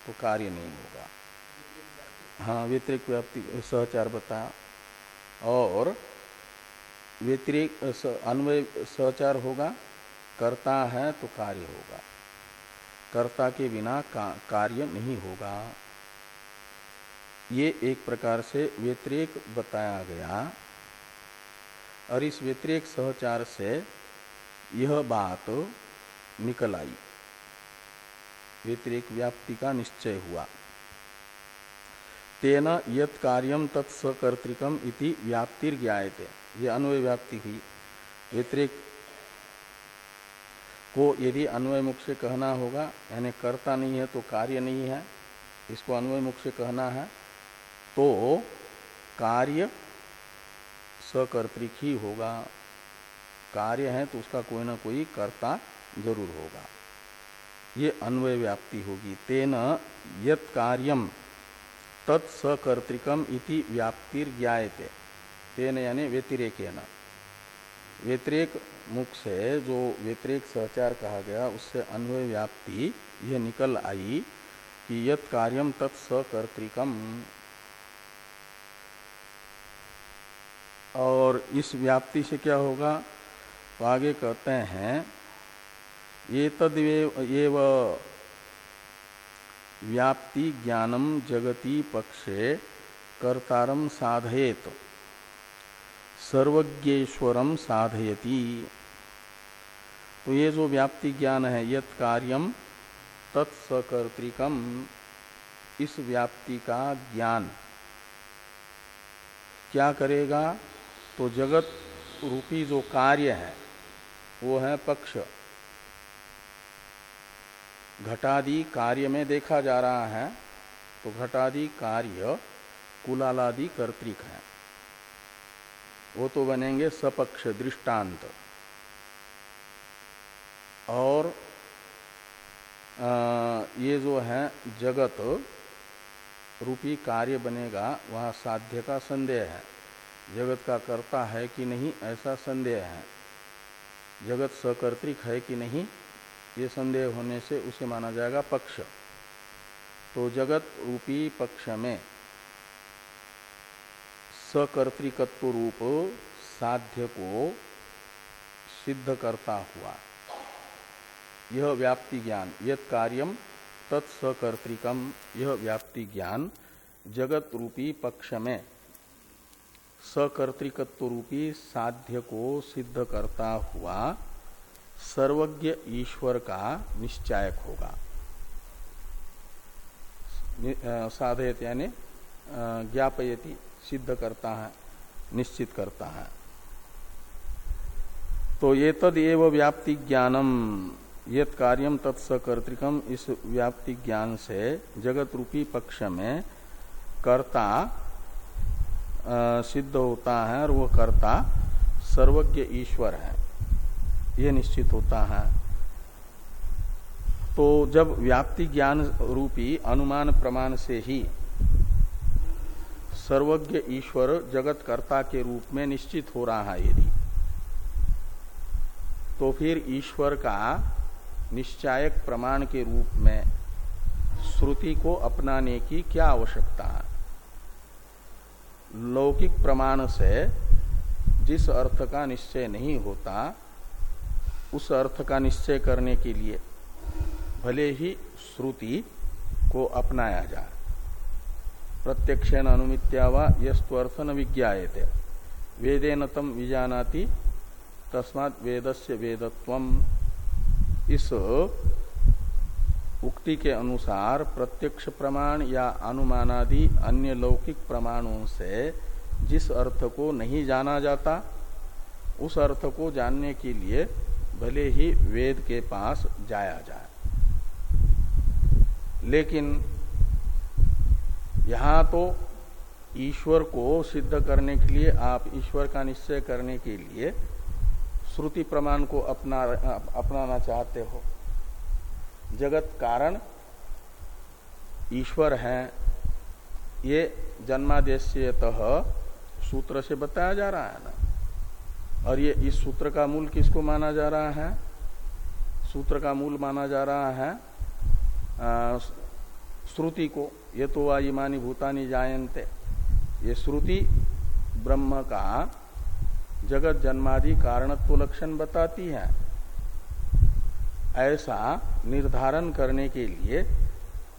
तो कार्य नहीं होगा। हाँ व्यतिरिक व्याप्ति सहचार बताया। और व्यतिरिक अन्वय सहचार होगा कर्ता है तो कार्य होगा। कर्ता के बिना का, कार्य नहीं होगा। ये एक प्रकार से व्यतिरेक बताया गया। और इस व्यतिरेक सहचार से यह बात निकल आई। व्यतिरेक व्याप्ति का निश्चय हुआ। तेन यत कार्यम तत्सकर्तिकम इति व्याप्तिर ज्ञाते ये अन्वय व्याप्ति हुई व्यतिरेक को यदि अन्वय मुख से कहना होगा, यानी करता नहीं है तो कार्य नहीं है, इसको अन्वय मुख से कहना है तो कार्य सकर्तृक ही होगा। कार्य है तो उसका कोई ना कोई कर्ता ज़रूर होगा। ये अन्वय व्याप्ति होगी। तेन यत कार्यम तत्सकर्तृकम इति व्याप्तिर ज्ञाते तेन यानी व्यतिरेक व्यतिरेक मुख से जो व्यतिरेक सहचार कहा गया, उससे अन्वय व्याप्ति, यह निकल आई कि यत कार्यम तत्सकर्तृकम। और इस व्याप्ति से क्या होगा? तो आगे कहते हैं ये तद व्याप्ति ज्ञानम जगति पक्षे कर्तारम साधयेत। सर्वज्ञेश्वरम साधयति। तो ये जो व्याप्ति ज्ञान है, यत कार्यम तत्सकर्तिकम इस व्याप्ति का ज्ञान। क्या करेगा? तो जगत रूपी जो कार्य है, वो है पक्ष। घटादि कार्य में देखा जा रहा है तो घटादि कार्य कुलालादि कर्तिक है। वो तो बनेंगे सपक्ष दृष्टांत। और आ, ये जो है जगत रूपी कार्य बनेगा वह साध्य का संदेह है। जगत का कर्ता है कि नहीं ऐसा संदेह है। जगत सकर्तिक है कि नहीं ये संदेह होने से उसे माना जाएगा पक्ष। तो जगत रूपी पक्ष में सकर्तिकत्व रूप साध्य को सिद्ध करता हुआ। यह व्याप्ति ज्ञान यद कार्यम तत्सकर्तिकम यह व्याप्ति ज्ञान जगत रूपी पक्ष में सकर्तिकत्व रूपी साध्य को सिद्ध करता हुआ सर्वज्ञ ईश्वर का निश्चायक होगा। साधयत यानी ज्ञापयति, सिद्ध करता है, निश्चित करता है। तो ये तद एव व्याप्ति ज्ञानम, यत कार्यम तत्सकर्तिकम इस व्याप्ति ज्ञान से जगत रूपी पक्ष में कर्ता सिद्ध होता है और वह कर्ता सर्वज्ञ ईश्वर है। यह निश्चित होता है। तो जब व्याप्ति ज्ञान रूपी अनुमान प्रमाण से ही सर्वज्ञ ईश्वर जगत कर्ता के रूप में निश्चित हो रहा है यदि तो फिर ईश्वर का निश्चायक प्रमाण के रूप में श्रुति को अपनाने की क्या आवश्यकता है? लौकिक प्रमाण से जिस अर्थ का निश्चय नहीं होता उस अर्थ का निश्चय करने के लिए भले ही श्रुति को अपनाया जाए। प्रत्यक्षेण अनुमित्या व यस्तर्थ न विज्ञाते वेदेन तम विजानाति, तस्मात वेदस्य वेदत्व इस उक्ति के अनुसार प्रत्यक्ष प्रमाण या अनुमानादि अन्य लौकिक प्रमाणों से जिस अर्थ को नहीं जाना जाता, उस अर्थ को जानने के लिए भले ही वेद के पास जाया जाए। लेकिन यहाँ तो ईश्वर को सिद्ध करने के लिए, आप ईश्वर का निश्चय करने के लिए श्रुति प्रमाण को अपना, अपनाना चाहते हो। जगत कारण ईश्वर है। ये जन्मादेश्यतः सूत्र से बताया जा रहा है ना। और ये, इस सूत्र का मूल किसको माना जा रहा है? सूत्र का मूल माना जा रहा है श्रुति को। ये तो वायुमानी भूतानी जायन्ते। ये श्रुति ब्रह्म का जगत जन्मादि कारणत्व लक्षण बताती है। ऐसा निर्धारण करने के लिए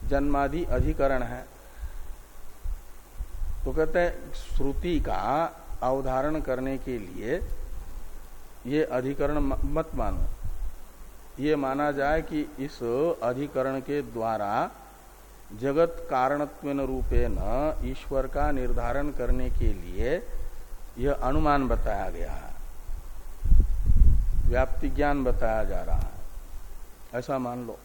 जन्मादि अधिकरण है। तो कहते हैं, श्रुति का अवधारण करने के लिए ये अधिकरण मत मानो। ये माना जाए कि इस अधिकरण के द्वारा जगत कारणत्व रूपेण ईश्वर का निर्धारण करने के लिए यह अनुमान बताया गया है। व्याप्ति ज्ञान बताया जा रहा है। ऐसा मान लो।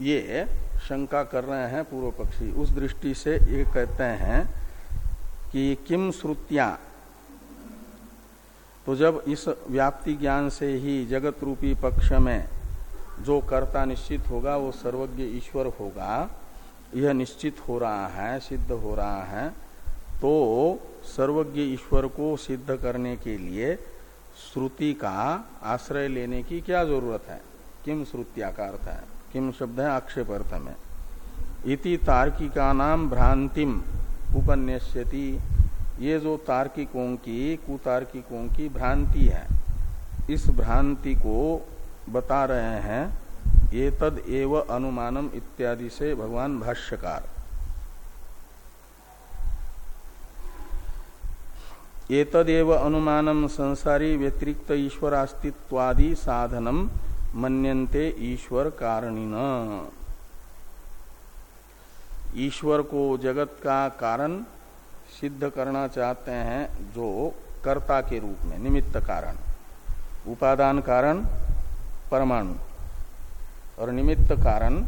ये शंका कर रहे हैं पूर्व पक्षी। उस दृष्टि से ये कहते हैं कि किम श्रुतियाँ तो जब इस व्याप्ति ज्ञान से ही जगत रूपी पक्ष में जो कर्ता निश्चित होगा, वो सर्वज्ञ ईश्वर होगा, यह निश्चित हो रहा है, सिद्ध हो रहा है तो सर्वज्ञ ईश्वर को सिद्ध करने के लिए श्रुति का आश्रय लेने की क्या ज़रूरत है? किम श्रुतिया का अर्थ है? किम शब्द है? आक्षेप अर्थ में। इति तार्किका नाम भ्रांतिम उपन्यस्यति। ये जो तार्किकों की, कुतार्किकों की भ्रांति है, इस भ्रांति को बता रहे हैं ये तद एव अनुमानम इत्यादि से भगवान भाष्यकार। एतदेव अनुमानम संसारी व्यतिरिक्त ईश्वर अस्तित्वादि साधनम मन्यन्ते ईश्वर कारणिन। ईश्वर को जगत का कारण सिद्ध करना चाहते हैं जो कर्ता के रूप में, निमित्त कारण। उपादान कारण, परमाणु। और निमित्त कारण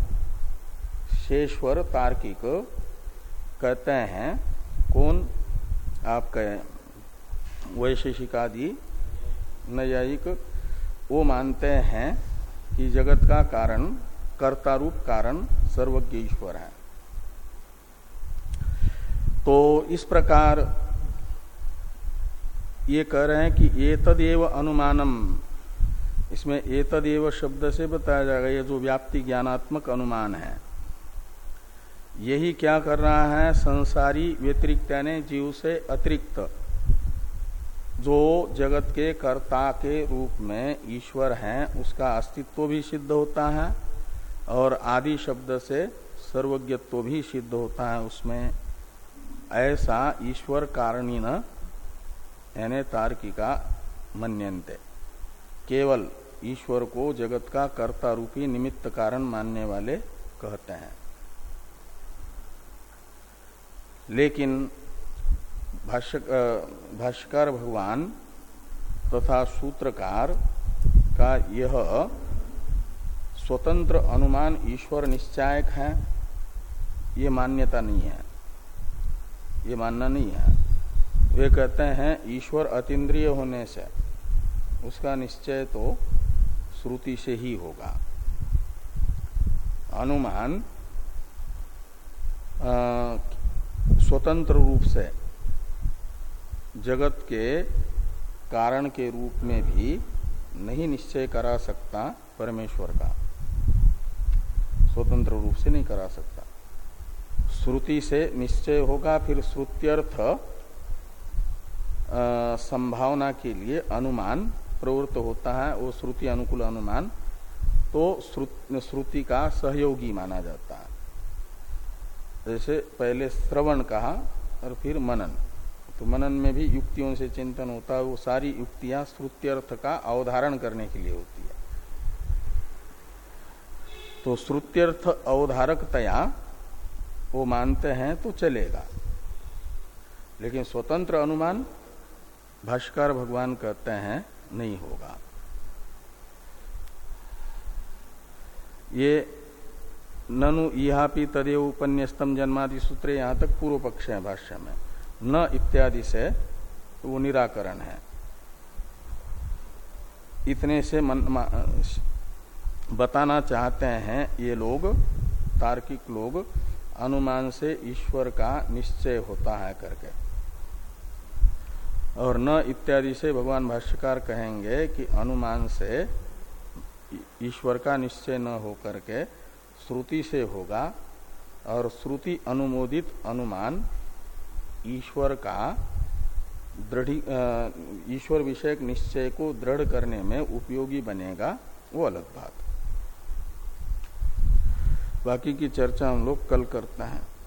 शेश्वर तार्किक। कहते हैं, कौन? आप कहें, वैशेषिकादि, न्यायिक। वो मानते हैं कि जगत का कारण, कर्ता रूप कारण सर्वज्ञ ईश्वर है। तो इस प्रकार ये कह रहे हैं कि ये तदेव अनुमानम। इसमें ये तदेव शब्द से बताया जाएगा ये जो व्याप्ति ज्ञानात्मक अनुमान है। यही क्या कर रहा है, संसारी व्यतिरिक्त यानी जीव से अतिरिक्त, जो जगत के कर्ता के रूप में ईश्वर हैं, उसका अस्तित्व भी सिद्ध होता है, और आदि शब्द से सर्वज्ञत्व भी सिद्ध होता है उसमें। ऐसा ईश्वर कारणी न यानी तार्किका मन्यन्ते। केवल ईश्वर को जगत का कर्ता रूपी निमित्त कारण मानने वाले कहते हैं। लेकिन भाष्य भाष्यकार भगवान तथा सूत्रकार का यह स्वतंत्र अनुमान ईश्वर निश्चायक है, ये मान्यता नहीं है। ये मानना नहीं है। वे कहते हैं, ईश्वर अतीन्द्रिय होने से उसका निश्चय तो श्रुति से ही होगा। अनुमान स्वतंत्र रूप से जगत के कारण के रूप में भी नहीं निश्चय करा सकता परमेश्वर का। स्वतंत्र रूप से नहीं करा सकता। श्रुति से निश्चय होगा, फिर श्रुत्यर्थ संभावना के लिए अनुमान प्रवृत्त होता है, वो श्रुति अनुकूल अनुमान तो श्रुति का सहयोगी माना जाता है। जैसे पहले श्रवण कहा, और फिर मनन। तो मनन में भी युक्तियों से चिंतन होता है, वो सारी युक्तियाँ श्रुत्यर्थ का अवधारण करने के लिए होती है। तो श्रुत्यर्थ अवधारकतया वो मानते हैं तो चलेगा। लेकिन स्वतंत्र अनुमान भाष्कर भगवान कहते हैं, नहीं होगा। ये ननु इहापि तदेव उपन्यस्तम जन्मादि सूत्र यहाँ तक पूर्व पक्ष है भाष्य में। न इत्यादि से वो निराकरण है। इतने से मन बताना चाहते हैं ये लोग, तार्किक लोग अनुमान से ईश्वर का निश्चय होता है करके। और न इत्यादि से भगवान भाष्यकार कहेंगे कि अनुमान से ईश्वर का निश्चय न हो करके श्रुति से होगा और श्रुति अनुमोदित अनुमान ईश्वर का दृढ़ ईश्वर विषयक निश्चय को दृढ़ करने में उपयोगी बनेगा, वो अलग बात। बाकी की चर्चा हम लोग कल करते हैं।